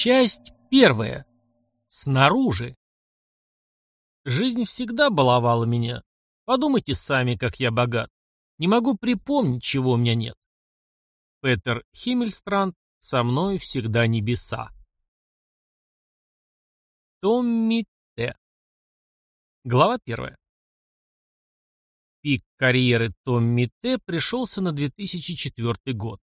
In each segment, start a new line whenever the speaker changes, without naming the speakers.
Часть первая. Снаружи. Жизнь всегда баловала меня. Подумайте сами, как я богат. Не могу припомнить, чего у меня нет. Петер Химмельстранд «Со мной всегда небеса». Томми Т. Глава первая. Пик карьеры Томми Т. пришелся на 2004 год.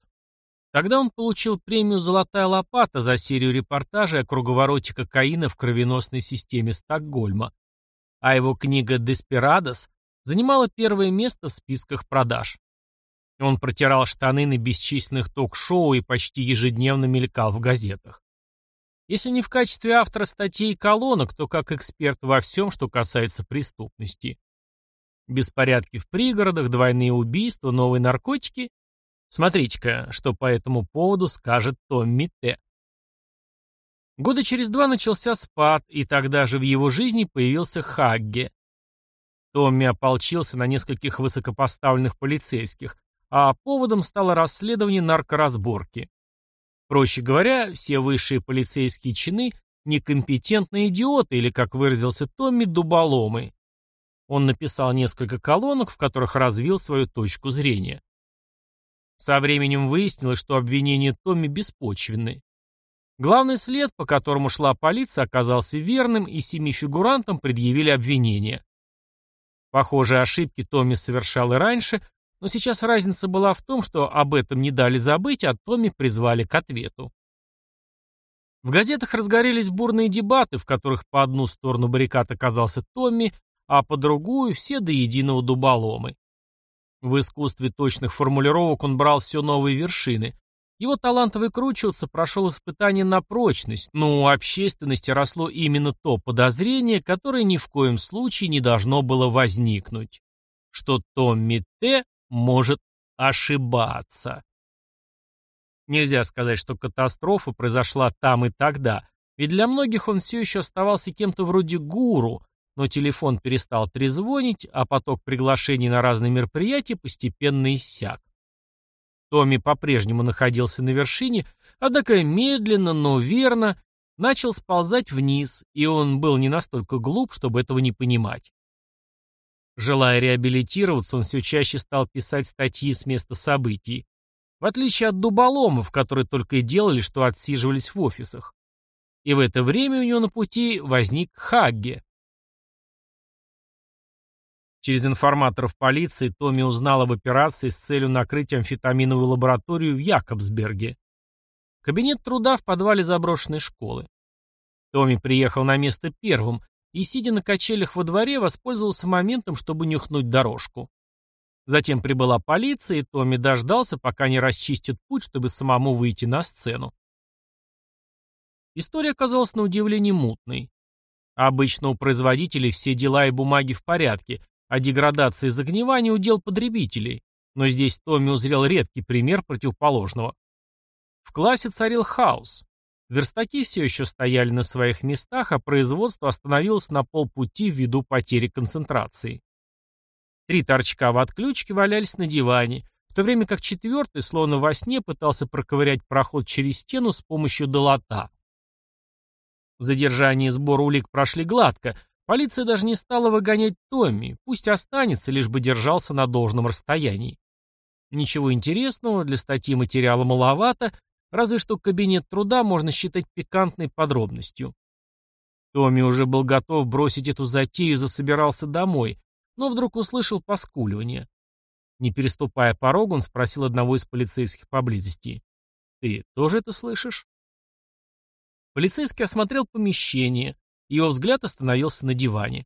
Тогда он получил премию «Золотая лопата» за серию репортажей о круговороте кокаина в кровеносной системе Стокгольма, а его книга «Деспирадос» занимала первое место в списках продаж. Он протирал штаны на бесчисленных ток-шоу и почти ежедневно мелькал в газетах. Если не в качестве автора статей и колонок, то как эксперт во всем, что касается преступности. Беспорядки в пригородах, двойные убийства, новые наркотики Смотрите-ка, что по этому поводу скажет Томми Т. Года через два начался спад, и тогда же в его жизни появился Хагге. Томми ополчился на нескольких высокопоставленных полицейских, а поводом стало расследование наркоразборки. Проще говоря, все высшие полицейские чины – некомпетентные идиоты или, как выразился Томми, дуболомы. Он написал несколько колонок, в которых развил свою точку зрения. Со временем выяснилось, что обвинения Томми беспочвенны. Главный след, по которому шла полиция, оказался верным, и семи фигурантам предъявили обвинения. Похожие ошибки Томми совершал и раньше, но сейчас разница была в том, что об этом не дали забыть, а Томми призвали к ответу. В газетах разгорелись бурные дебаты, в которых по одну сторону баррикад оказался Томми, а по другую все до единого дуболомы. В искусстве точных формулировок он брал все новые вершины. Его талант выкручиваться прошел испытание на прочность, но у общественности росло именно то подозрение, которое ни в коем случае не должно было возникнуть, что Томми Т. может ошибаться. Нельзя сказать, что катастрофа произошла там и тогда, ведь для многих он все еще оставался кем-то вроде гуру, но телефон перестал трезвонить, а поток приглашений на разные мероприятия постепенно иссяк. Томми по-прежнему находился на вершине, однако медленно, но верно начал сползать вниз, и он был не настолько глуп, чтобы этого не понимать. Желая реабилитироваться, он все чаще стал писать статьи с места событий, в отличие от дуболомов, которые только и делали, что отсиживались в офисах. И в это время у него на пути возник Хагге. Через информаторов полиции Томми узнал об операции с целью накрыть амфетаминовую лабораторию в Якобсберге. Кабинет труда в подвале заброшенной школы. Томми приехал на место первым и, сидя на качелях во дворе, воспользовался моментом, чтобы нюхнуть дорожку. Затем прибыла полиция, и Томми дождался, пока не расчистят путь, чтобы самому выйти на сцену. История оказалась на удивление мутной. Обычно у производителей все дела и бумаги в порядке, а деградация и загнивание удел потребителей, но здесь Томми узрел редкий пример противоположного. В классе царил хаос. Верстаки все еще стояли на своих местах, а производство остановилось на полпути ввиду потери концентрации. Три торчка в отключке валялись на диване, в то время как четвертый, словно во сне, пытался проковырять проход через стену с помощью долота. Задержание и сбор улик прошли гладко, Полиция даже не стала выгонять Томми, пусть останется, лишь бы держался на должном расстоянии. Ничего интересного, для статьи материала маловато, разве что кабинет труда можно считать пикантной подробностью. Томми уже был готов бросить эту затею и засобирался домой, но вдруг услышал поскуливание. Не переступая порог, он спросил одного из полицейских поблизости. «Ты тоже это слышишь?» Полицейский осмотрел помещение, его взгляд остановился на диване.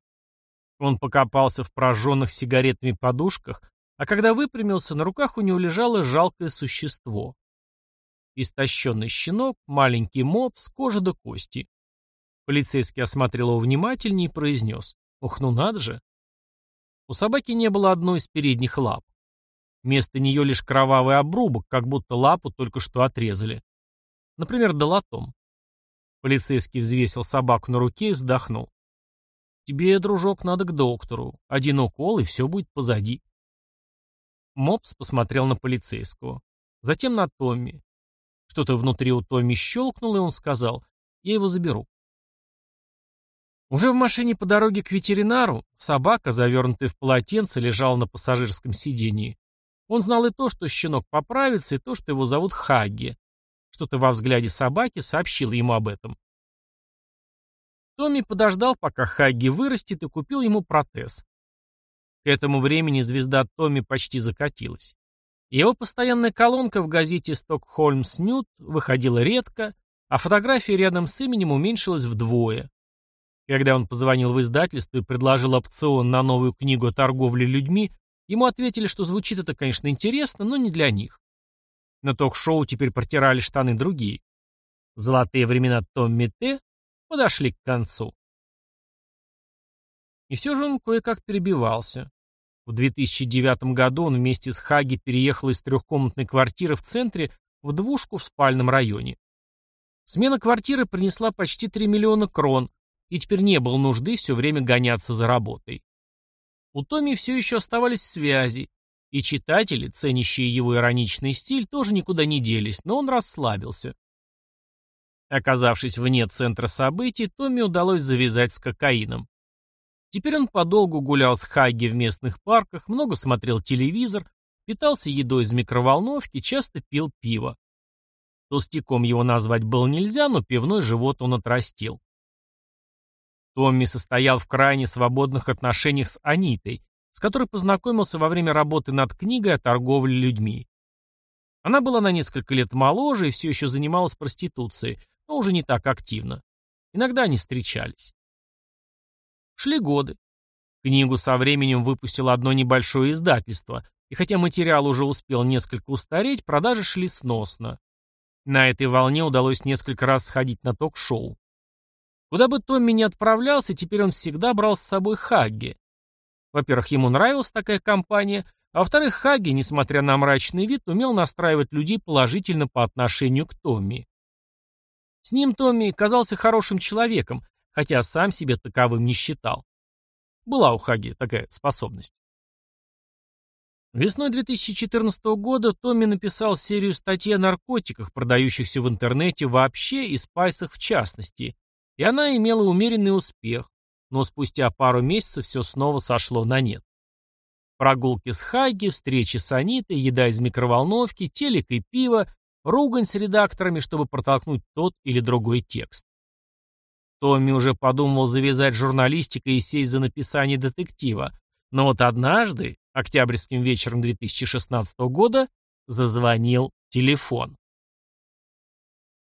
Он покопался в прожженных сигаретами подушках, а когда выпрямился, на руках у него лежало жалкое существо. Истощенный щенок, маленький моб, с кожи до кости. Полицейский осмотрел его внимательнее и произнес. «Ух, ну надо же!» У собаки не было одной из передних лап. Вместо нее лишь кровавый обрубок, как будто лапу только что отрезали. Например, долотом. Полицейский взвесил собаку на руке и вздохнул. «Тебе, дружок, надо к доктору. Один укол, и все будет позади». Мопс посмотрел на полицейского. Затем на Томми. Что-то внутри у Томми щелкнуло, и он сказал, Я его заберу. Уже в машине по дороге к ветеринару собака, завернутая в полотенце, лежала на пассажирском сидении. Он знал и то, что щенок поправится, и то, что его зовут Хагги. Что-то во взгляде собаки сообщило ему об этом. Томми подождал, пока Хагги вырастет, и купил ему протез. К этому времени звезда Томми почти закатилась. Его постоянная колонка в газете «Стокхольмс Нют» выходила редко, а фотография рядом с именем уменьшилась вдвое. Когда он позвонил в издательство и предложил опцион на новую книгу о торговле людьми, ему ответили, что звучит это, конечно, интересно, но не для них. На ток-шоу теперь протирали штаны другие. Золотые времена Томми Т. подошли к концу. И все же он кое-как перебивался. В 2009 году он вместе с Хаги переехал из трехкомнатной квартиры в центре в двушку в спальном районе. Смена квартиры принесла почти 3 миллиона крон, и теперь не было нужды все время гоняться за работой. У Томми все еще оставались связи, и читатели, ценящие его ироничный стиль, тоже никуда не делись, но он расслабился. Оказавшись вне центра событий, Томми удалось завязать с кокаином. Теперь он подолгу гулял с Хагги в местных парках, много смотрел телевизор, питался едой из микроволновки, часто пил пиво. Толстяком его назвать было нельзя, но пивной живот он отрастил. Томми состоял в крайне свободных отношениях с Анитой, с которой познакомился во время работы над книгой о торговле людьми. Она была на несколько лет моложе и все еще занималась проституцией, но уже не так активно. Иногда они встречались. Шли годы. Книгу со временем выпустило одно небольшое издательство, и хотя материал уже успел несколько устареть, продажи шли сносно. На этой волне удалось несколько раз сходить на ток-шоу. Куда бы Томми ни отправлялся, теперь он всегда брал с собой Хагги. Во-первых, ему нравилась такая компания, а во-вторых, Хагги, несмотря на мрачный вид, умел настраивать людей положительно по отношению к Томми. С ним Томми казался хорошим человеком, хотя сам себе таковым не считал. Была у Хаги такая способность. Весной 2014 года Томми написал серию статей о наркотиках, продающихся в интернете вообще и спайсах в частности, и она имела умеренный успех, но спустя пару месяцев все снова сошло на нет. Прогулки с Хайги, встречи с Анитой, еда из микроволновки, телек и пиво, ругань с редакторами, чтобы протолкнуть тот или другой текст. Томми уже подумал завязать журналистикой и сесть за написание детектива, но вот однажды, октябрьским вечером 2016 года, зазвонил телефон.